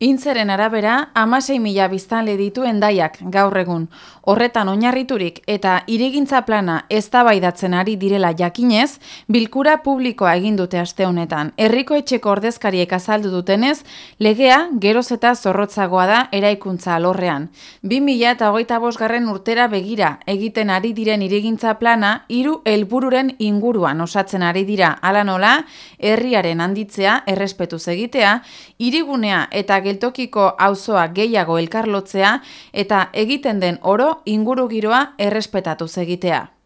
Intzeren arabera, amasei mila biztanle ditu endaiak gaur egun. Horretan oinarriturik eta irigintza plana eztabaidatzen ari direla jakinez, bilkura publikoa egin dute aste honetan. Herriko etxeko ordezkariek azaldu dutenez, legea geroz eta zorrotzagoa da eraikuntza alorrean. 2000 eta hogeita bosgarren urtera begira egiten ari diren irigintza plana, hiru helbururen inguruan osatzen ari dira. Ala nola, herriaren handitzea, errespetuz egitea, irigunea eta geltokiko auzoa gehiago elkarlotzea eta egiten den oro ingurugiroa errespetatuz egitea.